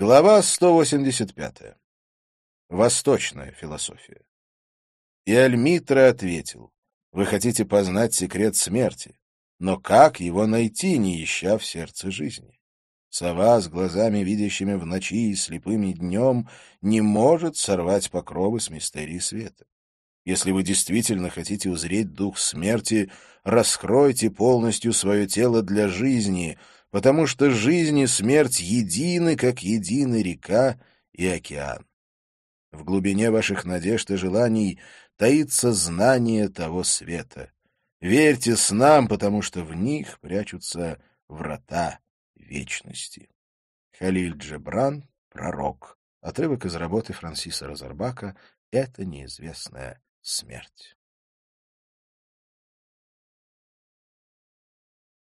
Глава 185. Восточная философия. И Альмитра ответил, «Вы хотите познать секрет смерти, но как его найти, не ища в сердце жизни? Сова с глазами, видящими в ночи и слепыми днем, не может сорвать покровы с мистерии света. Если вы действительно хотите узреть дух смерти, раскройте полностью свое тело для жизни — потому что жизнь и смерть едины, как едины река и океан. В глубине ваших надежд и желаний таится знание того света. Верьте снам, потому что в них прячутся врата вечности. Халиль Джебран, пророк. Отрывок из работы Франсиса Розарбака «Это неизвестная смерть».